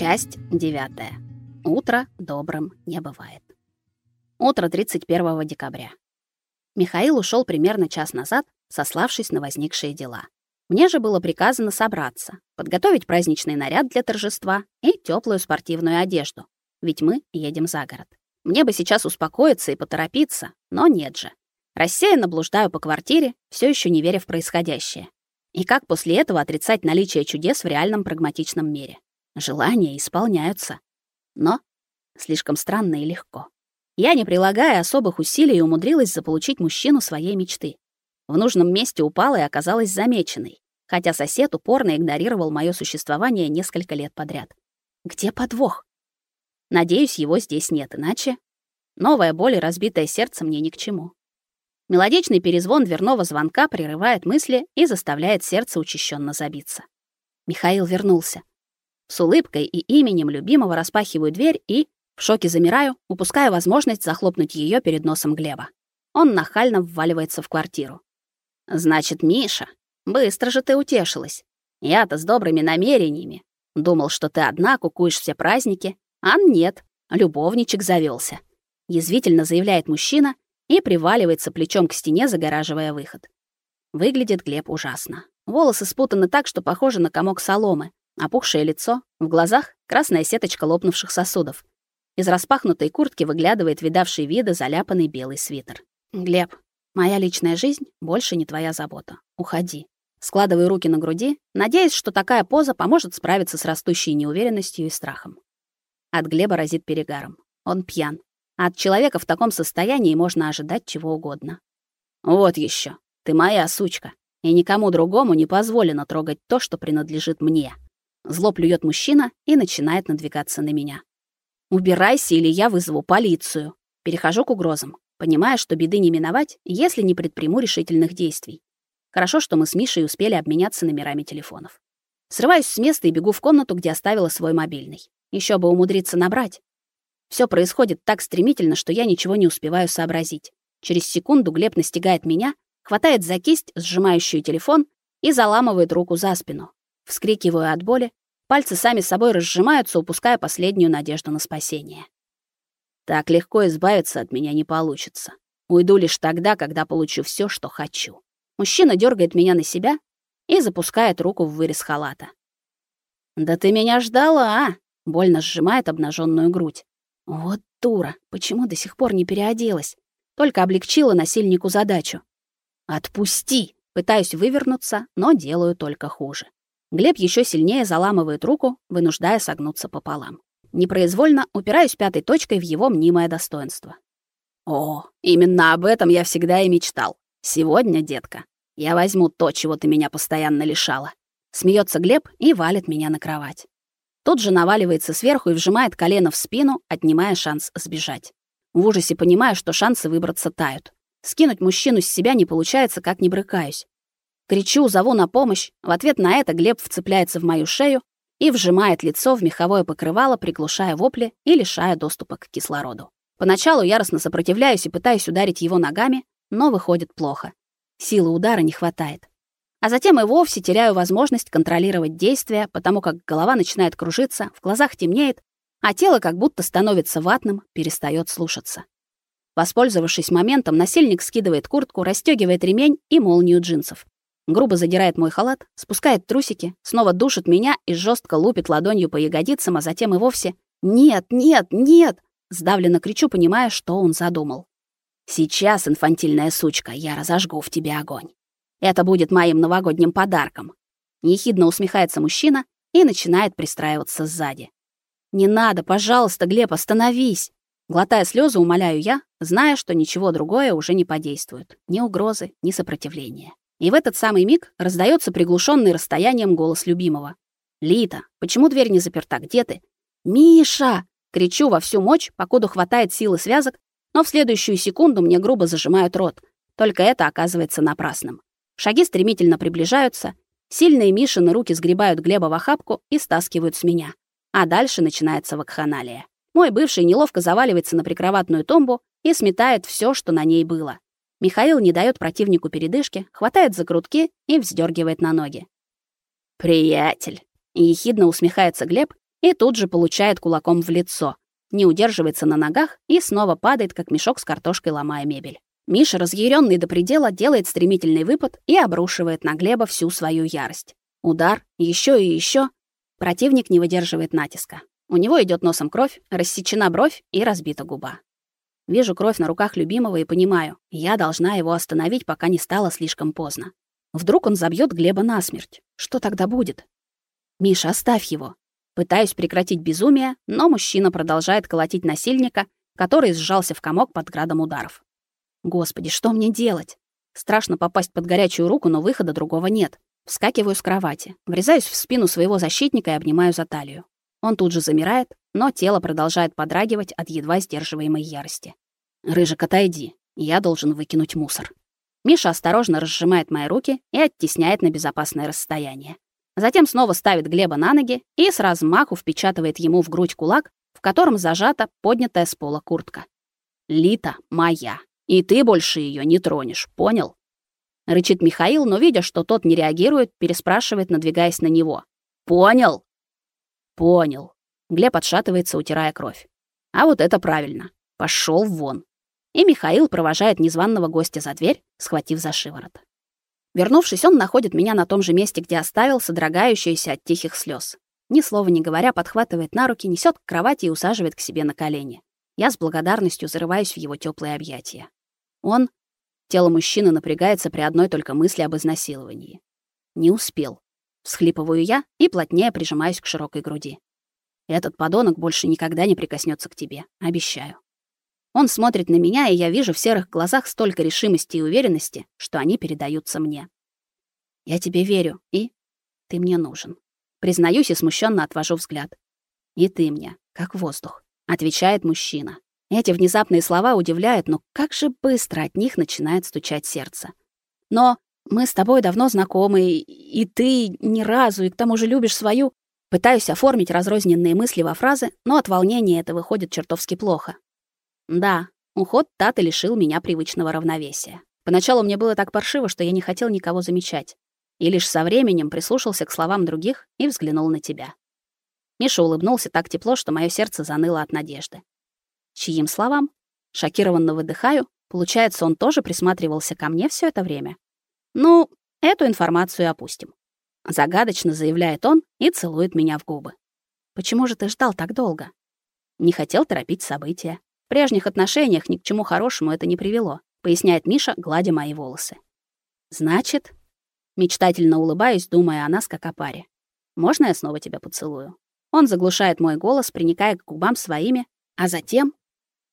Часть 9. Утро добрым не бывает. Утро 31 декабря. Михаил ушел примерно час назад, сославшись на возникшие дела. Мне же было приказано собраться, подготовить праздничный наряд для торжества и теплую спортивную одежду, ведь мы едем за город. Мне бы сейчас успокоиться и поторопиться, но нет же. Рассеянно блуждаю по квартире, все еще не веря в происходящее. И как после этого отрицать наличие чудес в реальном прагматичном мире? Желания исполняются. Но слишком странно и легко. Я, не прилагая особых усилий, умудрилась заполучить мужчину своей мечты. В нужном месте упала и оказалась замеченной, хотя сосед упорно игнорировал моё существование несколько лет подряд. Где подвох? Надеюсь, его здесь нет, иначе новая боль и разбитое сердце мне ни к чему. Мелодичный перезвон дверного звонка прерывает мысли и заставляет сердце учащенно забиться. Михаил вернулся. С улыбкой и именем любимого распахиваю дверь и в шоке замираю, упуская возможность захлопнуть ее перед носом Глеба. Он нахально вваливается в квартиру. Значит, Миша, быстро же ты утешилась. Я-то с добрыми намерениями. Думал, что ты одна кукуешь все праздники, а нет, любовничек завелся. Язвительно заявляет мужчина и приваливается плечом к стене, загораживая выход. Выглядит Глеб ужасно. Волосы спутаны так, что похожи на комок соломы, опухшее лицо, в глазах красная сеточка лопнувших сосудов. Из распахнутой куртки выглядывает видавший виды заляпанный белый свитер. Глеб, Моя личная жизнь больше не твоя забота. Уходи. Складываю руки на груди, надеясь, что такая поза поможет справиться с растущей неуверенностью и страхом. От Глеба разит перегаром. Он пьян. А от человека в таком состоянии можно ожидать чего угодно. Вот еще. Ты моя сучка, и никому другому не позволено трогать то, что принадлежит мне. Зло плюет мужчина и начинает надвигаться на меня. Убирайся, или я вызову полицию. Перехожу к угрозам понимая, что беды не миновать, если не предприму решительных действий. Хорошо, что мы с Мишей успели обменяться номерами телефонов. Срываюсь с места и бегу в комнату, где оставила свой мобильный. Еще бы умудриться набрать. Все происходит так стремительно, что я ничего не успеваю сообразить. Через секунду Глеб настигает меня, хватает за кисть, сжимающую телефон, и заламывает руку за спину. Вскрикиваю от боли, пальцы сами собой разжимаются, упуская последнюю надежду на спасение. Так легко избавиться от меня не получится. Уйду лишь тогда, когда получу все, что хочу. Мужчина дергает меня на себя и запускает руку в вырез халата. «Да ты меня ждала, а?» Больно сжимает обнаженную грудь. Вот дура, почему до сих пор не переоделась? Только облегчила насильнику задачу. «Отпусти!» Пытаюсь вывернуться, но делаю только хуже. Глеб еще сильнее заламывает руку, вынуждая согнуться пополам. Непроизвольно упираюсь пятой точкой в его мнимое достоинство. О, именно об этом я всегда и мечтал. Сегодня, детка, я возьму то, чего ты меня постоянно лишала. Смеется Глеб и валит меня на кровать. Тут же наваливается сверху и вжимает колено в спину, отнимая шанс сбежать. В ужасе понимаю, что шансы выбраться тают. Скинуть мужчину с себя не получается, как не брыкаюсь. Кричу, зову на помощь. В ответ на это Глеб вцепляется в мою шею и вжимает лицо в меховое покрывало, приглушая вопли и лишая доступа к кислороду. Поначалу яростно сопротивляюсь и пытаюсь ударить его ногами, но выходит плохо. Силы удара не хватает. А затем и вовсе теряю возможность контролировать действия, потому как голова начинает кружиться, в глазах темнеет, а тело как будто становится ватным, перестает слушаться. Воспользовавшись моментом, насильник скидывает куртку, расстегивает ремень и молнию джинсов грубо задирает мой халат, спускает трусики, снова душит меня и жестко лупит ладонью по ягодицам, а затем и вовсе «Нет, нет, нет!» Сдавленно кричу, понимая, что он задумал. «Сейчас, инфантильная сучка, я разожгу в тебе огонь. Это будет моим новогодним подарком». Ехидно усмехается мужчина и начинает пристраиваться сзади. «Не надо, пожалуйста, Глеб, остановись!» Глотая слезы, умоляю я, зная, что ничего другое уже не подействует. Ни угрозы, ни сопротивления. И в этот самый миг раздается приглушенный расстоянием голос любимого. «Лита, почему дверь не заперта? Где ты?» «Миша!» — кричу во всю мощь, покуда хватает силы связок, но в следующую секунду мне грубо зажимают рот. Только это оказывается напрасным. Шаги стремительно приближаются, сильные Мишины руки сгребают Глеба в охапку и стаскивают с меня. А дальше начинается вакханалия. Мой бывший неловко заваливается на прикроватную тумбу и сметает все, что на ней было. Михаил не дает противнику передышки, хватает за грудки и вздергивает на ноги. «Приятель!» — ехидно усмехается Глеб и тут же получает кулаком в лицо, не удерживается на ногах и снова падает, как мешок с картошкой, ломая мебель. Миша, разъяренный до предела, делает стремительный выпад и обрушивает на Глеба всю свою ярость. Удар, еще и еще. Противник не выдерживает натиска. У него идет носом кровь, рассечена бровь и разбита губа. Вижу кровь на руках любимого и понимаю, я должна его остановить, пока не стало слишком поздно. Вдруг он забьет Глеба насмерть. Что тогда будет? Миша, оставь его. Пытаюсь прекратить безумие, но мужчина продолжает колотить насильника, который сжался в комок под градом ударов. Господи, что мне делать? Страшно попасть под горячую руку, но выхода другого нет. Вскакиваю с кровати, врезаюсь в спину своего защитника и обнимаю за талию. Он тут же замирает, но тело продолжает подрагивать от едва сдерживаемой ярости. «Рыжик, отойди. Я должен выкинуть мусор». Миша осторожно разжимает мои руки и оттесняет на безопасное расстояние. Затем снова ставит Глеба на ноги и с размаху впечатывает ему в грудь кулак, в котором зажата поднятая с пола куртка. «Лита моя, и ты больше ее не тронешь, понял?» Рычит Михаил, но, видя, что тот не реагирует, переспрашивает, надвигаясь на него. «Понял?» Понял. Глеб отшатывается, утирая кровь. А вот это правильно. Пошел вон. И Михаил провожает незваного гостя за дверь, схватив за шиворот. Вернувшись, он находит меня на том же месте, где оставил, содрогающуюся от тихих слез. Ни слова не говоря, подхватывает на руки, несет к кровати и усаживает к себе на колени. Я с благодарностью зарываюсь в его теплые объятия. Он тело мужчины напрягается при одной только мысли об изнасиловании. Не успел. Всхлипываю я и плотнее прижимаюсь к широкой груди. Этот подонок больше никогда не прикоснется к тебе, обещаю. Он смотрит на меня, и я вижу в серых глазах столько решимости и уверенности, что они передаются мне. Я тебе верю, и ты мне нужен. Признаюсь и смущенно отвожу взгляд. И ты мне, как воздух, отвечает мужчина. Эти внезапные слова удивляют, но как же быстро от них начинает стучать сердце. Но мы с тобой давно знакомы, и ты ни разу, и к тому же любишь свою. Пытаюсь оформить разрозненные мысли во фразы, но от волнения это выходит чертовски плохо. Да, уход Таты лишил меня привычного равновесия. Поначалу мне было так паршиво, что я не хотел никого замечать. И лишь со временем прислушался к словам других и взглянул на тебя. Миша улыбнулся так тепло, что мое сердце заныло от надежды. Чьим словам? Шокированно выдыхаю. Получается, он тоже присматривался ко мне все это время. Ну, эту информацию опустим. Загадочно заявляет он и целует меня в губы. Почему же ты ждал так долго? Не хотел торопить события. В прежних отношениях ни к чему хорошему это не привело, поясняет Миша, гладя мои волосы. Значит, мечтательно улыбаюсь, думая о нас как о паре. Можно я снова тебя поцелую? Он заглушает мой голос, приникая к губам своими, а затем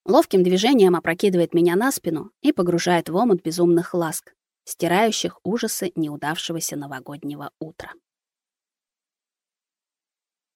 ловким движением опрокидывает меня на спину и погружает в омут безумных ласк, стирающих ужасы неудавшегося новогоднего утра.